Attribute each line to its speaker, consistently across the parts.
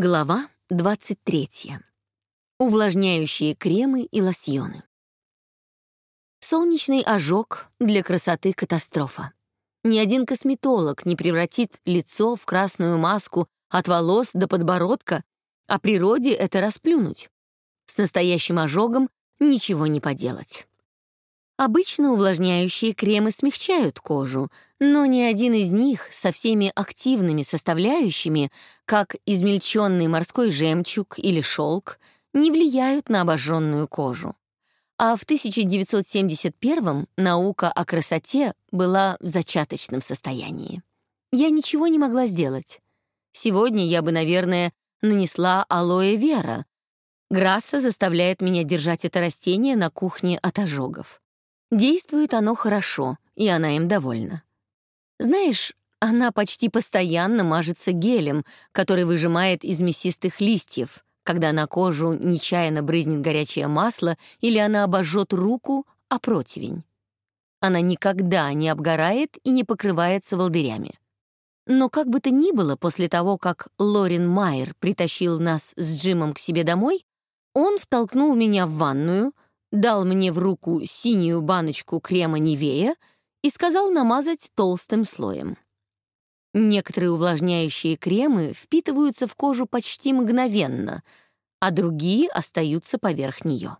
Speaker 1: Глава 23. Увлажняющие кремы и лосьоны. Солнечный ожог для красоты катастрофа. Ни один косметолог не превратит лицо в красную маску от волос до подбородка, а природе это расплюнуть. С настоящим ожогом ничего не поделать. Обычно увлажняющие кремы смягчают кожу, но ни один из них со всеми активными составляющими, как измельченный морской жемчуг или шелк, не влияют на обожженную кожу. А в 1971 наука о красоте была в зачаточном состоянии. Я ничего не могла сделать. Сегодня я бы, наверное, нанесла алоэ вера. Грасса заставляет меня держать это растение на кухне от ожогов. Действует оно хорошо, и она им довольна. Знаешь, она почти постоянно мажется гелем, который выжимает из мясистых листьев, когда на кожу нечаянно брызнет горячее масло или она обожжет руку о противень. Она никогда не обгорает и не покрывается волдырями. Но как бы то ни было, после того, как Лорин Майер притащил нас с Джимом к себе домой, он втолкнул меня в ванную — дал мне в руку синюю баночку крема Нивея и сказал намазать толстым слоем. Некоторые увлажняющие кремы впитываются в кожу почти мгновенно, а другие остаются поверх нее.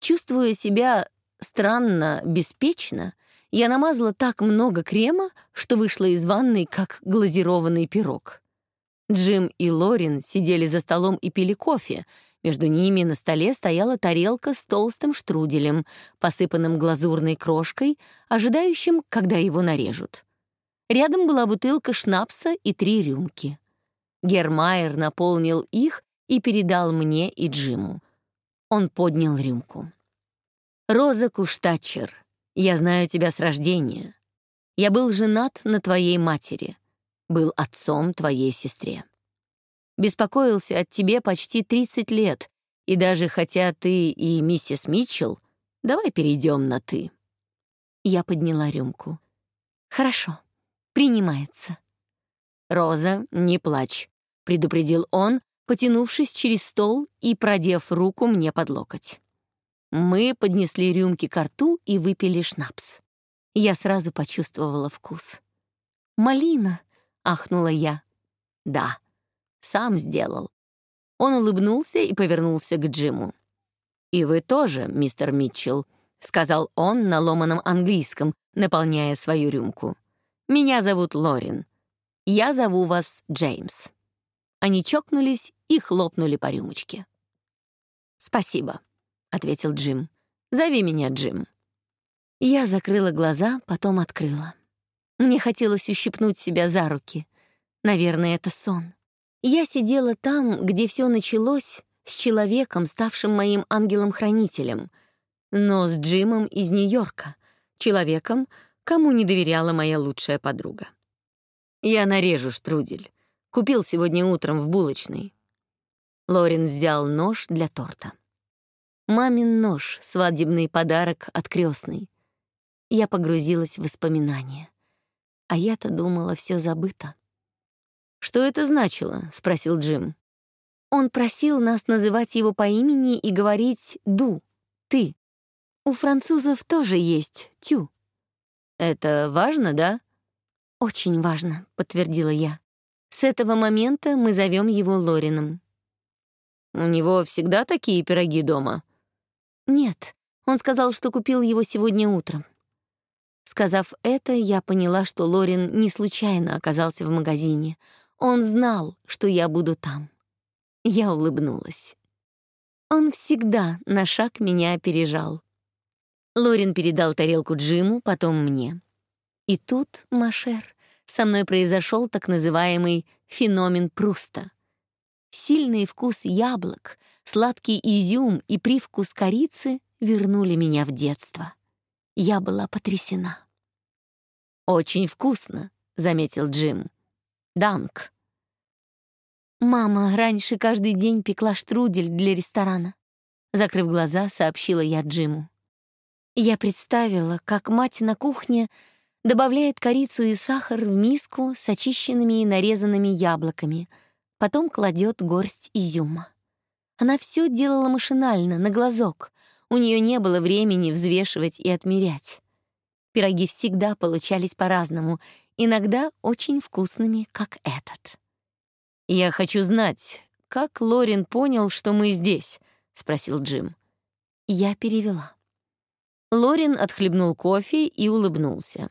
Speaker 1: Чувствуя себя странно, беспечно, я намазала так много крема, что вышла из ванной, как глазированный пирог. Джим и Лорин сидели за столом и пили кофе, между ними на столе стояла тарелка с толстым штруделем, посыпанным глазурной крошкой, ожидающим, когда его нарежут. Рядом была бутылка шнапса и три рюмки. Гермайер наполнил их и передал мне и Джиму. Он поднял рюмку. «Роза Куштатчер, я знаю тебя с рождения. Я был женат на твоей матери, был отцом твоей сестре. Беспокоился о тебе почти 30 лет, и даже хотя ты и миссис Митчелл, давай перейдем на «ты». Я подняла рюмку. «Хорошо, принимается». «Роза, не плачь», — предупредил он, потянувшись через стол и продев руку мне под локоть. Мы поднесли рюмки к рту и выпили шнапс. Я сразу почувствовала вкус. «Малина!» — ахнула я. «Да», сам сделал». Он улыбнулся и повернулся к Джиму. «И вы тоже, мистер Митчелл», — сказал он на ломаном английском, наполняя свою рюмку. «Меня зовут Лорин. Я зову вас Джеймс». Они чокнулись и хлопнули по рюмочке. «Спасибо», — ответил Джим. «Зови меня Джим». Я закрыла глаза, потом открыла. Мне хотелось ущипнуть себя за руки. Наверное, это сон. Я сидела там, где все началось, с человеком, ставшим моим ангелом-хранителем, но с Джимом из Нью-Йорка, человеком, кому не доверяла моя лучшая подруга. «Я нарежу штрудель. Купил сегодня утром в булочной». Лорин взял нож для торта. Мамин нож, свадебный подарок от крестной. Я погрузилась в воспоминания. А я-то думала, все забыто. «Что это значило?» — спросил Джим. Он просил нас называть его по имени и говорить «ду», «ты». У французов тоже есть «тю». «Это важно, да?» «Очень важно», — подтвердила я. «С этого момента мы зовем его Лорином». «У него всегда такие пироги дома?» «Нет, он сказал, что купил его сегодня утром». Сказав это, я поняла, что Лорин не случайно оказался в магазине — он знал, что я буду там. Я улыбнулась. Он всегда на шаг меня опережал. Лорин передал тарелку Джиму, потом мне. И тут, Машер, со мной произошел так называемый феномен Пруста. Сильный вкус яблок, сладкий изюм и привкус корицы вернули меня в детство. Я была потрясена. «Очень вкусно», — заметил Джим. «Данк». «Мама раньше каждый день пекла штрудель для ресторана», — закрыв глаза, сообщила я Джиму. Я представила, как мать на кухне добавляет корицу и сахар в миску с очищенными и нарезанными яблоками, потом кладет горсть изюма. Она все делала машинально, на глазок. У нее не было времени взвешивать и отмерять. Пироги всегда получались по-разному, иногда очень вкусными, как этот.
Speaker 2: «Я хочу знать, как Лорин понял, что мы здесь?» — спросил Джим.
Speaker 1: Я перевела.
Speaker 2: Лорин отхлебнул кофе и улыбнулся.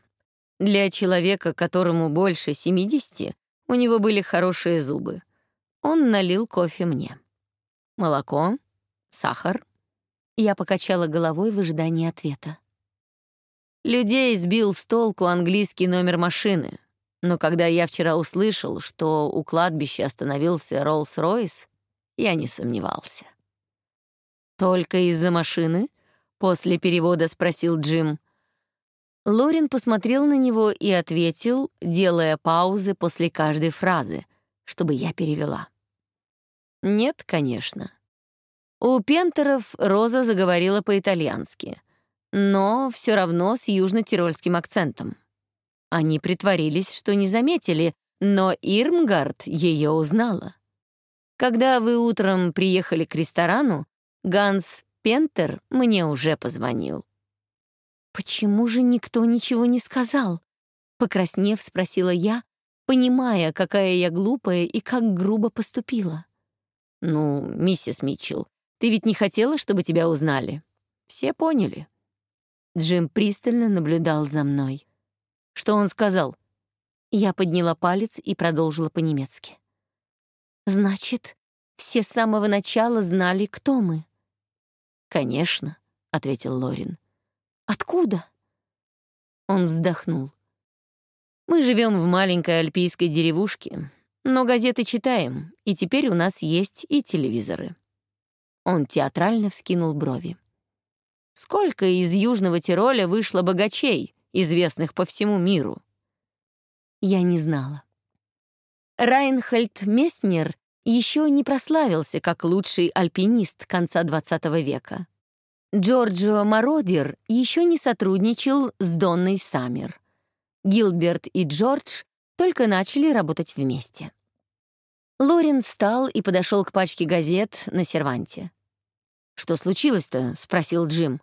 Speaker 2: Для человека, которому больше 70, у него были хорошие зубы. Он налил кофе мне. Молоко, сахар.
Speaker 1: Я покачала головой в ожидании ответа.
Speaker 2: Людей сбил с толку английский номер машины. Но когда я вчера услышал, что у кладбища остановился Роллс-Ройс, я не сомневался. «Только из-за машины?» — после перевода спросил Джим. Лорин посмотрел на него и ответил, делая паузы после каждой фразы, чтобы я перевела. «Нет, конечно». У Пентеров Роза заговорила по-итальянски, но все равно с южно-тирольским акцентом. Они притворились, что не заметили, но Ирмгард ее узнала. Когда вы утром приехали к ресторану, Ганс Пентер мне уже позвонил.
Speaker 1: «Почему же никто ничего не сказал?» Покраснев, спросила я, понимая, какая я глупая и как грубо поступила.
Speaker 2: «Ну, миссис Митчелл, ты ведь не хотела, чтобы тебя узнали? Все поняли».
Speaker 1: Джим пристально наблюдал за мной.
Speaker 2: «Что он сказал?»
Speaker 1: Я подняла палец и продолжила по-немецки. «Значит, все с самого начала знали, кто мы?»
Speaker 2: «Конечно», — ответил Лорин.
Speaker 1: Откуда?»
Speaker 2: Он вздохнул. «Мы живем в маленькой альпийской деревушке, но газеты читаем, и теперь у нас есть и телевизоры». Он театрально вскинул брови. «Сколько из Южного Тироля вышло богачей, известных по всему миру?»
Speaker 1: Я не знала. Райнхольд Месснер еще не прославился как лучший альпинист конца XX века. Джорджио Мародер еще не сотрудничал с Донной Саммер. Гилберт и Джордж только начали работать вместе. Лорен встал и подошел к пачке газет на серванте.
Speaker 2: «Что случилось-то?» — спросил Джим.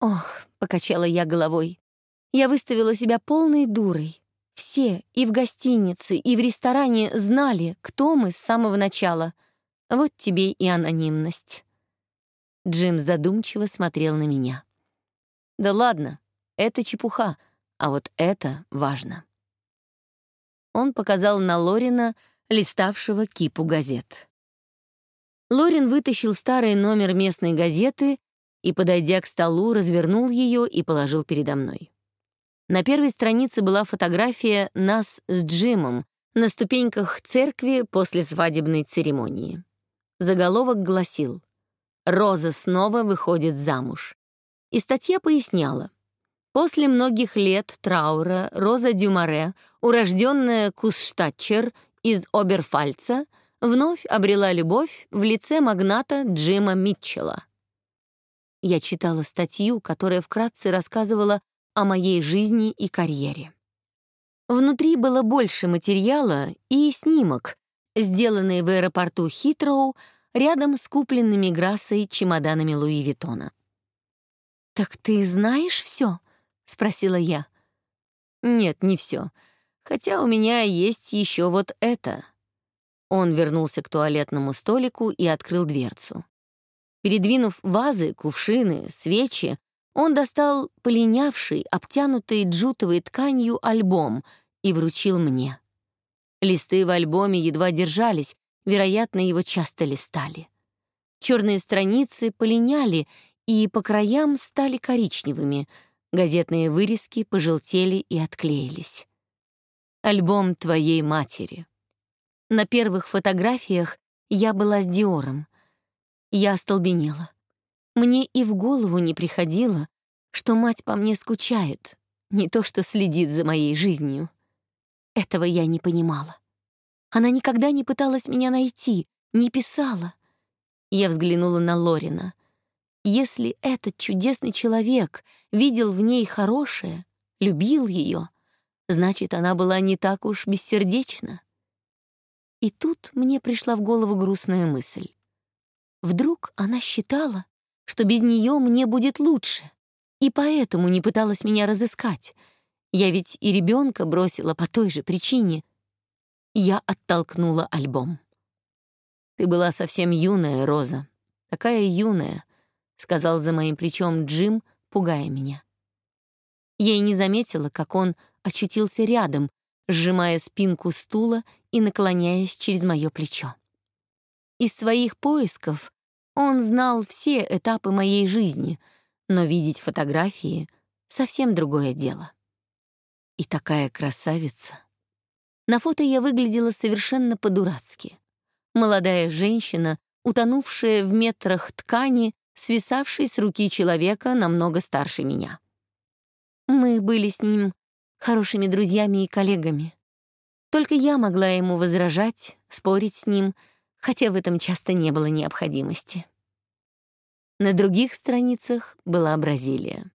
Speaker 1: «Ох», — покачала я головой, — «я выставила себя полной дурой. Все, и в гостинице, и в ресторане знали, кто мы с самого начала. Вот тебе и анонимность».
Speaker 2: Джим задумчиво смотрел на меня. «Да ладно, это чепуха, а вот это важно». Он показал на Лорина, листавшего кипу газет. Лорин вытащил старый номер местной газеты и, подойдя к столу, развернул ее и положил передо мной. На первой странице была фотография нас с Джимом на ступеньках церкви после свадебной церемонии. Заголовок гласил Роза снова выходит замуж. И статья поясняла. После многих лет траура Роза Дюмаре, урожденная Кусштатчер из Оберфальца, вновь обрела любовь в лице магната Джима Митчелла. Я читала статью, которая вкратце рассказывала о моей жизни и карьере. Внутри было больше материала и снимок, сделанный в аэропорту Хитроу рядом с купленными Грассой чемоданами Луи Виттона.
Speaker 1: «Так ты знаешь все? спросила я.
Speaker 2: «Нет, не все. Хотя у меня есть еще вот это». Он вернулся к туалетному столику и открыл дверцу. Передвинув вазы, кувшины, свечи, он достал полинявший, обтянутый джутовой тканью альбом и вручил мне. Листы в альбоме едва держались, Вероятно, его часто листали. Черные страницы полиняли и по краям стали коричневыми, газетные вырезки пожелтели и отклеились. Альбом твоей матери. На первых фотографиях я была с Диором. Я остолбенела. Мне и в голову не приходило, что мать по мне скучает, не то что следит за моей жизнью. Этого я не понимала. Она никогда не пыталась меня найти, не писала. Я взглянула на Лорина. Если этот чудесный человек видел в ней хорошее, любил ее, значит, она была не так уж бессердечна. И тут мне пришла в голову грустная мысль. Вдруг она считала, что без нее мне будет лучше, и поэтому не пыталась меня разыскать. Я ведь и ребенка бросила по той же причине. Я оттолкнула альбом. «Ты была совсем юная, Роза. Такая юная», — сказал за моим плечом Джим, пугая меня. Я и не заметила, как он очутился рядом, сжимая спинку стула и наклоняясь через мое плечо. Из своих поисков он знал все этапы моей жизни, но видеть фотографии — совсем другое дело. И такая красавица. На фото я выглядела совершенно по-дурацки. Молодая женщина, утонувшая в метрах ткани, свисавшей с руки человека намного старше меня. Мы были с ним хорошими друзьями и коллегами. Только я могла ему возражать, спорить с ним, хотя в этом часто не было необходимости. На других страницах была Бразилия.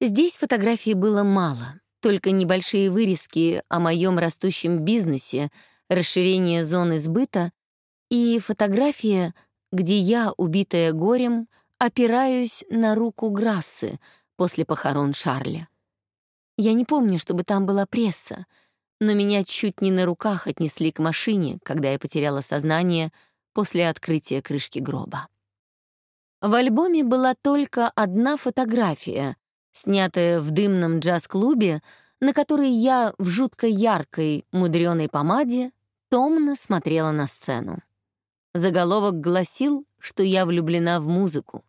Speaker 2: Здесь фотографий было мало, только небольшие вырезки о моем растущем бизнесе, расширение зоны сбыта и фотография, где я, убитая горем, опираюсь на руку Грассы после похорон Шарля. Я не помню, чтобы там была пресса, но меня чуть не на руках отнесли к машине, когда я потеряла сознание после открытия крышки гроба. В альбоме была только одна фотография, снятая в дымном джаз-клубе, на которой я в жутко яркой мудреной помаде томно смотрела на сцену. Заголовок гласил, что я влюблена в музыку.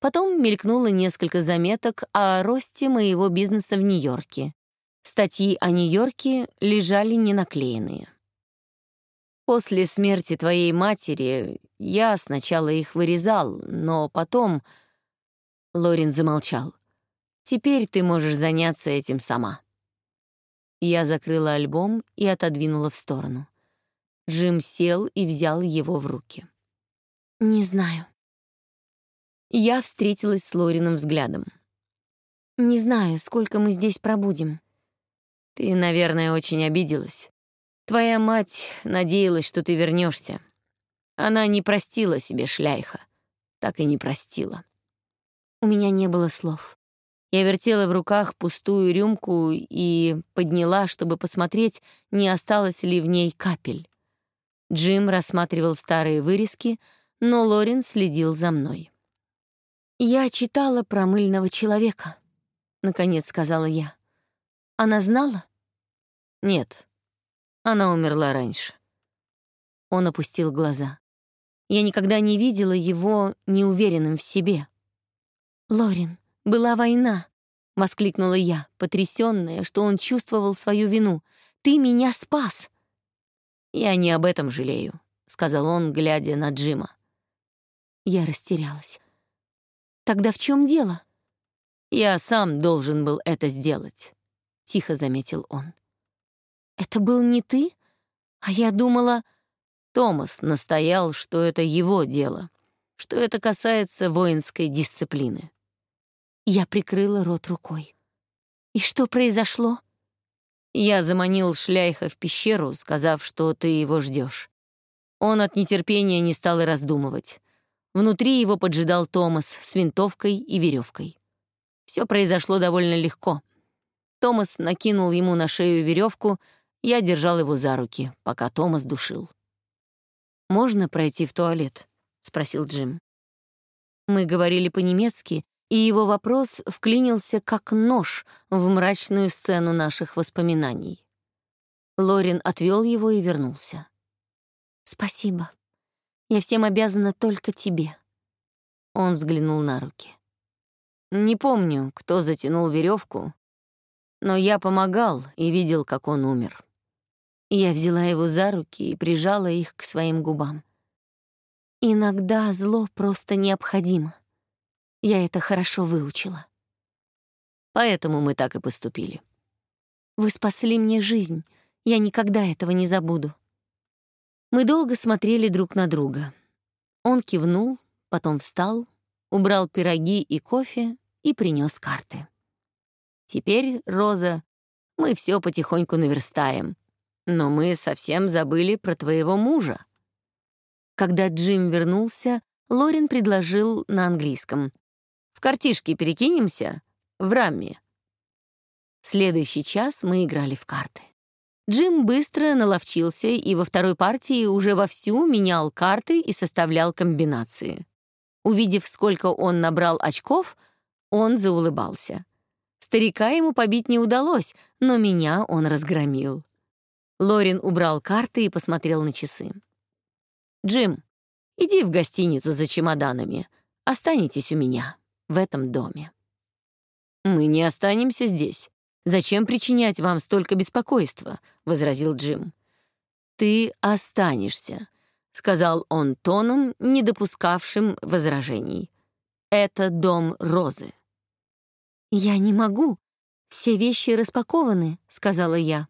Speaker 2: Потом мелькнуло несколько заметок о росте моего бизнеса в Нью-Йорке. Статьи о Нью-Йорке лежали ненаклеенные. После смерти твоей матери я сначала их вырезал, но потом... Лорин замолчал. Теперь ты можешь заняться этим сама. Я закрыла альбом и отодвинула в сторону. Джим сел и взял его в руки. «Не знаю». Я встретилась с Лориным взглядом. «Не знаю, сколько мы здесь пробудем. Ты, наверное, очень обиделась. Твоя мать надеялась, что ты вернешься. Она не простила себе шляйха. Так и не простила. У меня не было слов. Я вертела в руках пустую рюмку и подняла, чтобы посмотреть, не осталось ли в ней капель. Джим рассматривал старые вырезки, но Лорен следил за мной. «Я читала про мыльного человека», — наконец сказала я. Она знала? Нет. Она умерла раньше. Он опустил глаза. Я никогда не видела его неуверенным в себе. «Лорин, была война», — воскликнула я, потрясённая, что он чувствовал свою вину. «Ты меня спас!» «Я не об этом жалею», — сказал он, глядя на Джима. Я растерялась. «Тогда в чем дело?» «Я сам должен был это сделать. — тихо заметил он. «Это был не ты? А я думала...» Томас настоял, что это его дело, что это касается воинской дисциплины. Я прикрыла рот рукой. «И что произошло?» Я заманил Шляйха в пещеру, сказав, что ты его ждешь. Он от нетерпения не стал и раздумывать. Внутри его поджидал Томас с винтовкой и веревкой. Все произошло довольно легко — Томас накинул ему на шею веревку, я держал его за руки, пока Томас душил. «Можно пройти в туалет?» — спросил Джим. Мы говорили по-немецки, и его вопрос вклинился как нож в мрачную сцену наших воспоминаний. Лорин отвел его и вернулся. «Спасибо. Я всем обязана только тебе». Он взглянул на руки. «Не помню, кто затянул веревку, но я помогал и видел, как он умер. Я взяла его за руки и прижала их к своим губам. Иногда зло просто необходимо. Я это хорошо выучила. Поэтому мы так и поступили. Вы спасли мне жизнь. Я никогда этого не забуду. Мы долго смотрели друг на друга. Он кивнул, потом встал, убрал пироги и кофе и принес карты. Теперь, Роза, мы все потихоньку наверстаем. Но мы совсем забыли про твоего мужа». Когда Джим вернулся, Лорин предложил на английском. «В картишки перекинемся? В раме». Следующий час мы играли в карты. Джим быстро наловчился и во второй партии уже вовсю менял карты и составлял комбинации. Увидев, сколько он набрал очков, он заулыбался. Старика ему побить не удалось, но меня он разгромил. Лорин убрал карты и посмотрел на часы. «Джим, иди в гостиницу за чемоданами. Останетесь у меня, в этом доме». «Мы не останемся здесь. Зачем причинять вам столько беспокойства?» — возразил Джим. «Ты останешься», — сказал он тоном, не допускавшим возражений. «Это дом Розы».
Speaker 1: «Я не могу. Все вещи распакованы», — сказала я.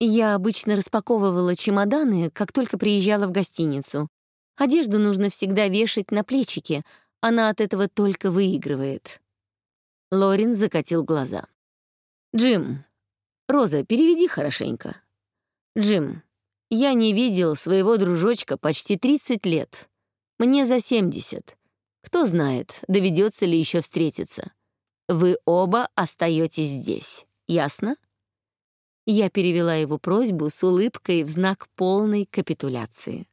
Speaker 1: Я обычно распаковывала чемоданы, как только приезжала в гостиницу. Одежду нужно всегда вешать на плечики, она от этого только выигрывает.
Speaker 2: Лорин закатил глаза. «Джим, Роза, переведи хорошенько. Джим, я не видел своего дружочка почти 30 лет. Мне за 70. Кто знает, доведется ли еще встретиться. Вы оба остаетесь здесь. Ясно? Я перевела его просьбу с улыбкой в знак полной капитуляции.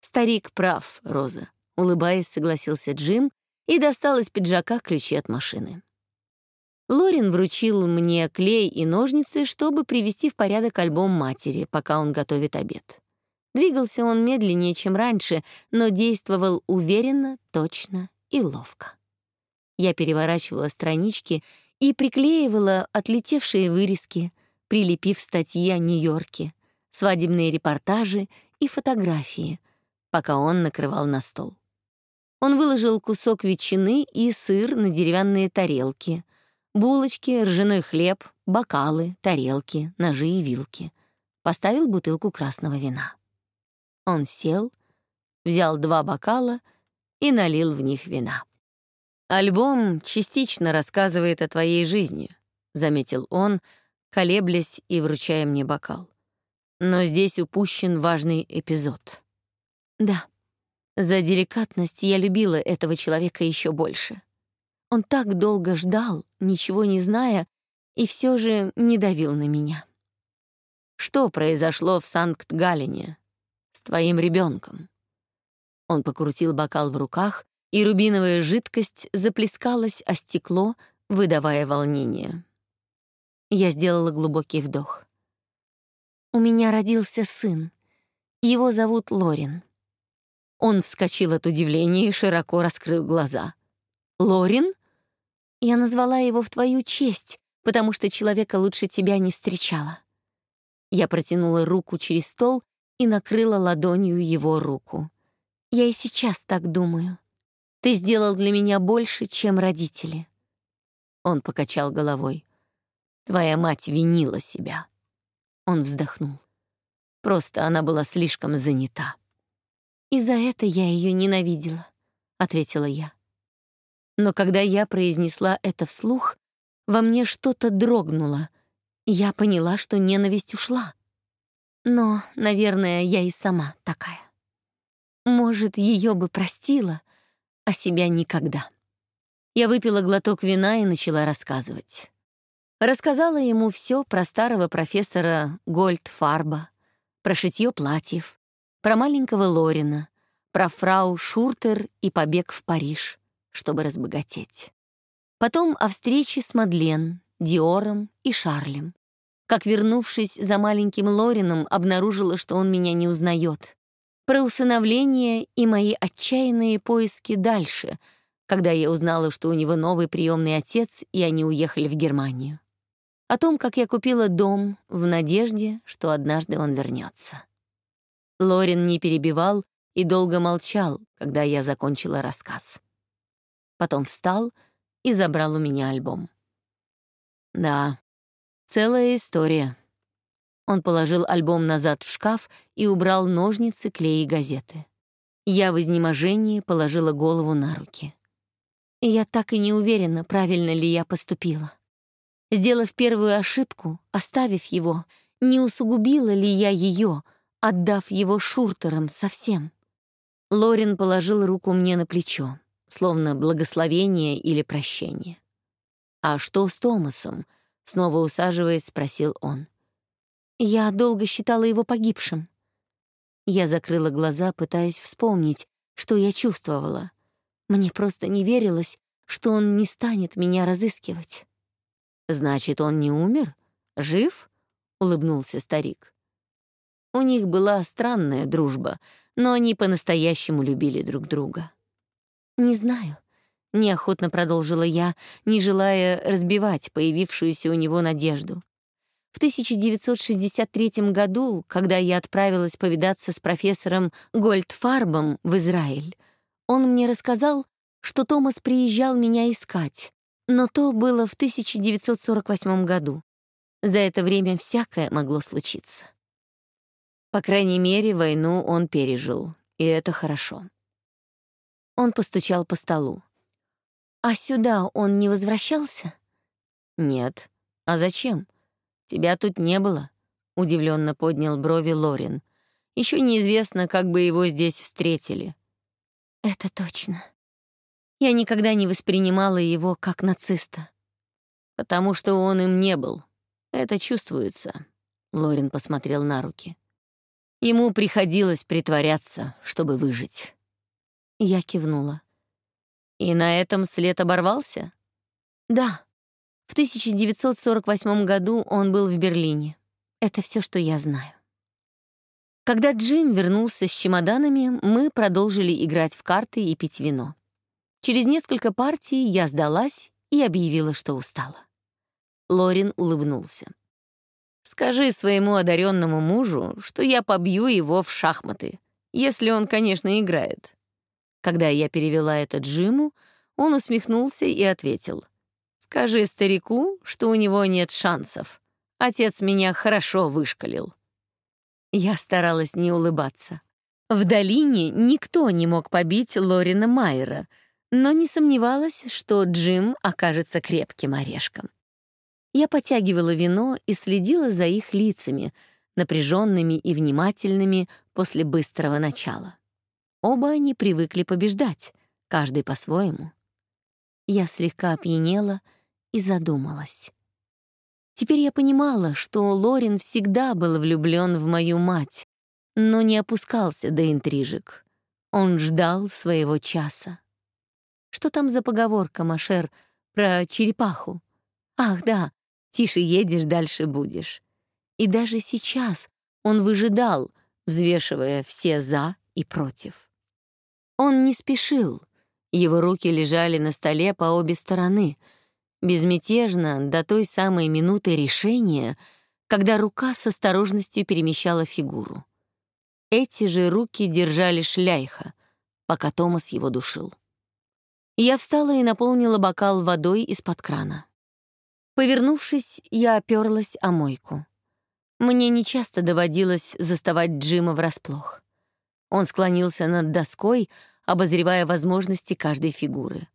Speaker 2: Старик прав, Роза, улыбаясь, согласился Джим и достал из пиджака ключи от машины. Лорин вручил мне клей и ножницы, чтобы привести в порядок альбом матери, пока он готовит обед. Двигался он медленнее, чем раньше, но действовал уверенно, точно и ловко. Я переворачивала странички и приклеивала отлетевшие вырезки, прилепив статьи о Нью-Йорке, свадебные репортажи и фотографии, пока он накрывал на стол. Он выложил кусок ветчины и сыр на деревянные тарелки, Булочки, ржаной хлеб, бокалы, тарелки, ножи и вилки. Поставил бутылку красного вина. Он сел, взял два бокала и налил в них вина. «Альбом частично рассказывает о твоей жизни», — заметил он, колеблясь и вручая мне бокал. «Но здесь упущен важный эпизод».
Speaker 1: «Да, за деликатность я любила этого человека еще больше». Он так долго ждал, ничего не зная, и все же не давил на меня.
Speaker 2: «Что произошло в Санкт-Галлене с твоим ребенком? Он покрутил бокал в руках, и рубиновая жидкость заплескалась о стекло, выдавая волнение.
Speaker 1: Я сделала глубокий вдох. «У меня родился сын. Его зовут Лорин».
Speaker 2: Он вскочил от удивления и широко раскрыл глаза. «Лорин?»
Speaker 1: Я назвала его в твою честь, потому что человека лучше тебя не встречала».
Speaker 2: Я протянула руку через стол и накрыла ладонью его руку.
Speaker 1: «Я и сейчас так думаю. Ты сделал для меня больше, чем родители».
Speaker 2: Он покачал головой. «Твоя мать винила себя». Он вздохнул. Просто она была слишком занята.
Speaker 1: «И за это я ее ненавидела», — ответила я.
Speaker 2: Но когда я произнесла это вслух, во мне что-то дрогнуло. Я поняла, что ненависть ушла.
Speaker 1: Но, наверное, я и сама такая. Может, ее бы простила, а себя никогда.
Speaker 2: Я выпила глоток вина и начала рассказывать. Рассказала ему все про старого профессора Гольдфарба, про шитье платьев, про маленького Лорина, про фрау Шуртер и побег в Париж чтобы разбогатеть. Потом о встрече с Мадлен, Диором и Шарлем. Как, вернувшись за маленьким Лорином, обнаружила, что он меня не узнает. Про усыновление и мои отчаянные поиски дальше, когда я узнала, что у него новый приемный отец, и они уехали в Германию. О том, как я купила дом в надежде, что однажды он вернется. Лорин не перебивал и долго молчал, когда я закончила рассказ потом встал и забрал у меня альбом. Да, целая история. Он положил альбом назад в шкаф и убрал ножницы, клей и газеты. Я в изнеможении положила голову на руки.
Speaker 1: я так и не уверена, правильно ли я поступила. Сделав первую ошибку, оставив его, Не усугубила ли я ее, отдав его шуртерам совсем? Лорин положил руку мне на плечо, словно благословение или прощение. «А что с Томасом?» — снова усаживаясь, спросил он. «Я долго считала его погибшим». Я закрыла глаза, пытаясь вспомнить, что я чувствовала. Мне просто не верилось, что он не станет меня разыскивать. «Значит, он не умер? Жив?» — улыбнулся старик. У них была странная дружба, но они по-настоящему любили друг друга. «Не знаю», — неохотно продолжила я, не желая разбивать появившуюся у него надежду. В 1963 году, когда я отправилась повидаться с профессором Гольдфарбом в Израиль, он мне рассказал, что Томас приезжал меня искать, но то было в 1948 году. За это время всякое могло случиться. По крайней мере, войну он пережил, и это хорошо. Он постучал по столу. «А сюда он не возвращался?» «Нет. А зачем? Тебя тут не было», — удивленно поднял брови Лорин. Еще неизвестно, как бы его здесь встретили». «Это точно. Я никогда не воспринимала его как нациста». «Потому что он им не был. Это чувствуется», — Лорин посмотрел на руки. Ему приходилось притворяться, чтобы выжить. Я кивнула. И на этом след оборвался? Да. В 1948 году он был в Берлине. Это все, что я знаю. Когда Джим вернулся с чемоданами, мы продолжили играть в карты и пить вино. Через несколько партий я сдалась и объявила, что устала. Лорин улыбнулся. Скажи своему одаренному мужу, что я побью его в шахматы, если он, конечно, играет». Когда я перевела это Джиму, он усмехнулся и ответил. «Скажи старику, что у него нет шансов. Отец меня хорошо вышкалил». Я старалась не улыбаться. В долине никто не мог побить Лорина Майера, но не сомневалась, что Джим окажется крепким орешком. Я потягивала вино и следила за их лицами, напряженными и внимательными после быстрого начала. Оба они привыкли побеждать, каждый по-своему. Я слегка опьянела и задумалась. Теперь я понимала, что Лорин всегда был влюблен в мою мать, но не опускался до интрижек. Он ждал своего часа. Что там за поговорка, Машер, про черепаху? Ах, да, Тише едешь, дальше будешь. И даже сейчас он выжидал, взвешивая все «за» и «против». Он не спешил. Его руки лежали на столе по обе стороны, безмятежно до той самой минуты решения, когда рука с осторожностью перемещала фигуру. Эти же руки держали шляйха, пока Томас его душил. Я встала и наполнила бокал водой из-под крана. Повернувшись, я оперлась о мойку. Мне нечасто доводилось заставать Джима врасплох. Он склонился над доской, обозревая возможности каждой фигуры.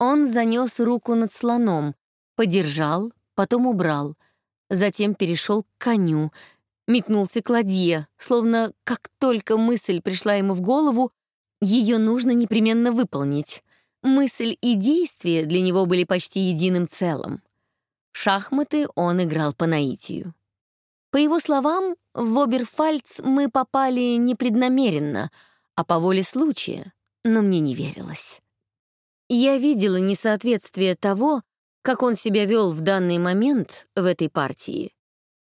Speaker 1: Он занес руку над слоном, подержал, потом убрал, затем перешел к коню, метнулся к ладье, словно как только мысль пришла ему в голову, ее нужно непременно выполнить. Мысль и действие для него были почти единым целым. В шахматы он играл по наитию. По его словам, в Оберфальц мы попали непреднамеренно, а по воле случая, но мне не верилось. Я видела несоответствие того, как он себя вел в данный момент в этой партии,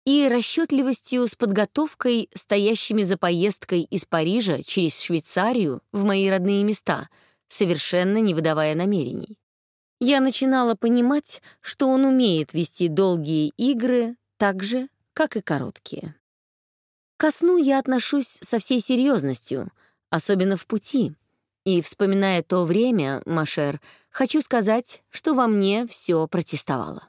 Speaker 1: и расчетливостью с подготовкой, стоящими за поездкой из Парижа через Швейцарию в мои родные места, совершенно не выдавая намерений я начинала понимать, что он умеет вести долгие игры так же, как и короткие. Ко сну я отношусь со всей серьезностью, особенно в пути. И, вспоминая то время, Машер, хочу сказать, что во мне все протестовало.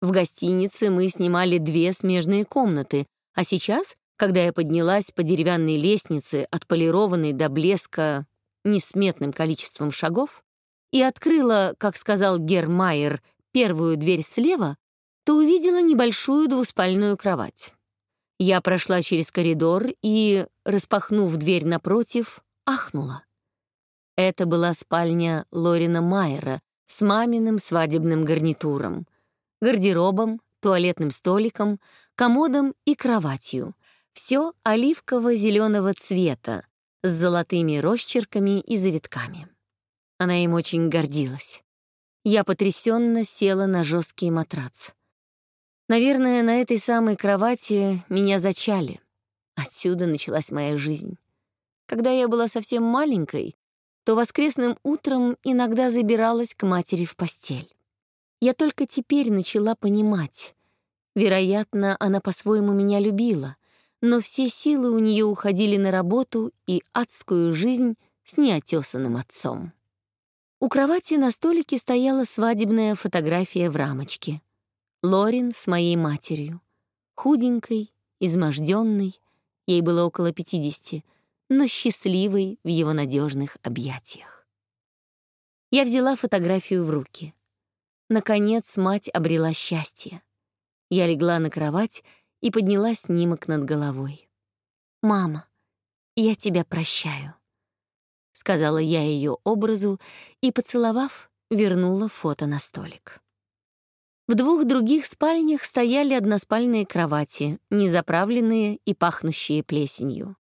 Speaker 1: В гостинице мы снимали две смежные комнаты, а сейчас, когда я поднялась по деревянной лестнице, отполированной до блеска несметным количеством шагов, и открыла, как сказал Гермайер, первую дверь слева, то увидела небольшую двуспальную кровать.
Speaker 2: Я прошла через коридор и, распахнув дверь напротив, ахнула. Это была спальня Лорина Майера с маминым свадебным гарнитуром, гардеробом, туалетным столиком, комодом и кроватью. Все оливково-зеленого цвета, с золотыми росчерками и завитками. Она им очень гордилась. Я потрясенно села на жесткий матрац. Наверное, на этой самой кровати меня зачали. Отсюда началась моя жизнь. Когда я была совсем маленькой, то воскресным утром иногда забиралась к матери в постель. Я только теперь начала понимать. Вероятно, она по-своему меня любила, но все силы у нее уходили на работу и адскую жизнь с неотесанным отцом. У кровати на столике стояла свадебная фотография в рамочке. Лорин с моей матерью. Худенькой, изможденной, ей было около пятидесяти, но счастливой в его надежных объятиях. Я взяла фотографию в руки. Наконец мать обрела счастье. Я легла на кровать и подняла снимок над головой. «Мама, я тебя прощаю», — сказала я ее образу и, поцеловав, вернула фото на столик. В двух других спальнях стояли односпальные кровати, незаправленные и пахнущие плесенью.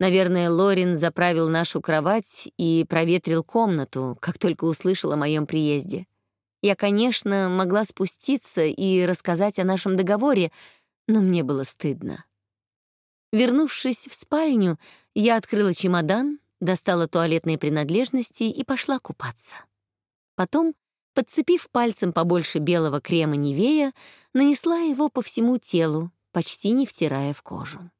Speaker 2: Наверное, Лорин заправил нашу кровать и проветрил комнату, как только услышал о моем приезде. Я, конечно, могла спуститься и рассказать о нашем договоре, но мне было стыдно. Вернувшись в спальню, я открыла чемодан, достала туалетные принадлежности и пошла купаться. Потом, подцепив пальцем побольше белого крема Невея, нанесла его по всему телу, почти не втирая в кожу.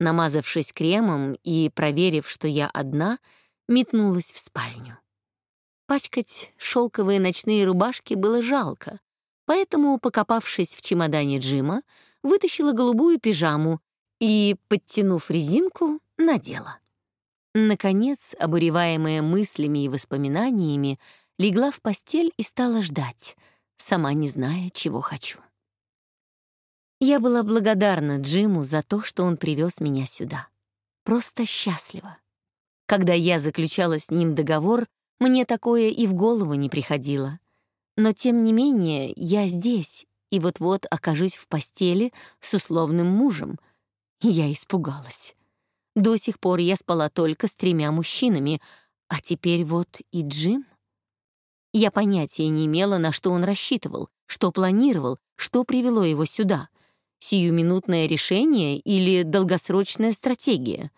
Speaker 2: Намазавшись кремом и проверив, что я одна, метнулась в спальню. Пачкать шелковые ночные рубашки было жалко, поэтому, покопавшись в чемодане Джима, вытащила голубую пижаму и, подтянув резинку, надела. Наконец, обуреваемая мыслями и воспоминаниями, легла в постель и стала ждать, сама не зная, чего хочу. Я была благодарна Джиму за то, что он привез меня сюда. Просто счастлива. Когда я заключала с ним договор, мне такое и в голову не приходило. Но тем не менее, я здесь, и вот-вот окажусь в постели с условным мужем. Я испугалась. До сих пор я спала только с тремя мужчинами, а теперь вот и Джим. Я понятия не имела, на что он рассчитывал, что планировал, что привело его сюда. Сиюминутное решение или долгосрочная стратегия.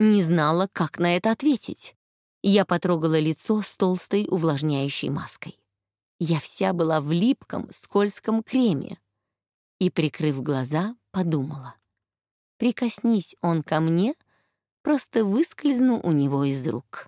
Speaker 2: Не знала, как на это ответить. Я потрогала лицо с толстой увлажняющей маской. Я вся была в липком, скользком креме. И, прикрыв глаза, подумала. Прикоснись он ко мне, просто выскользну у него из рук.